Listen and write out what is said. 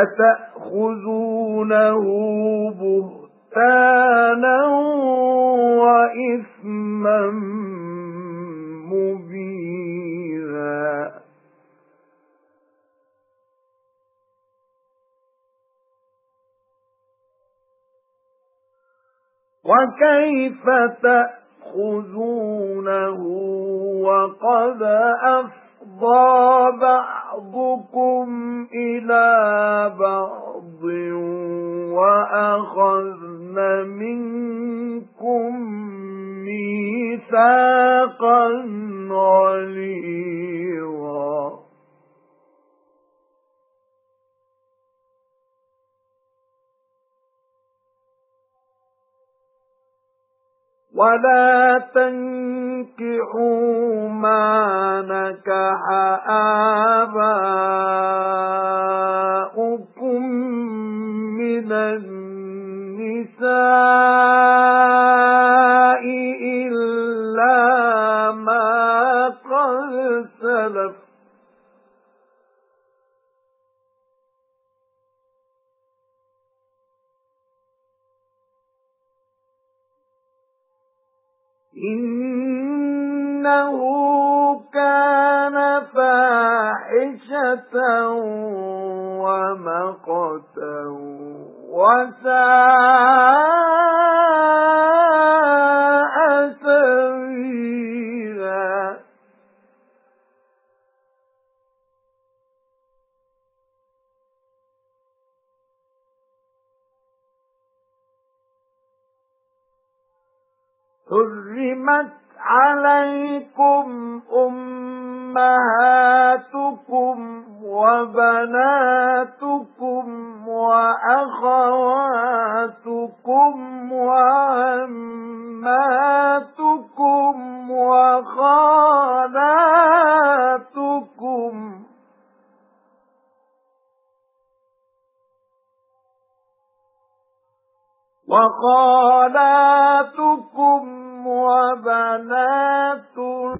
أَتَأْخُذُونَهُ بُهْتَانًا وَإِثْمًا مُبِينًا وَكَيْفَ تَأْخُذُونَهُ وَقَدْ أَفْضَى بَعْضُكُمْ إِلَى بَعْضٍ وَأَخَذْنَ مِنكُم مِّيثَاقًا غَلِيظًا. وَلَا تَنكِحُوا مَا نَكَحَ آبَاؤُكُم مِّنَ النِّسَاءِ إِلَّا مَا قَدْ سَلَفَ. إِنَّهُ كَانَ فَاحِشَةً وَمَقْتًا وَسَاءَ سَبِيلًا. حُرِّمَتْ عَلَيْكُمْ أُمَّهَاتُكُمْ وَبَنَاتُكُمْ وَأَخَوَاتُكُمْ وَعَمَّاتُكُمْ وَخَالَاتُكُمْ وَخَالَاتُكُمْ وَبَنَاتٍ